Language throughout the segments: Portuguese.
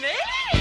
me?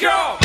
go.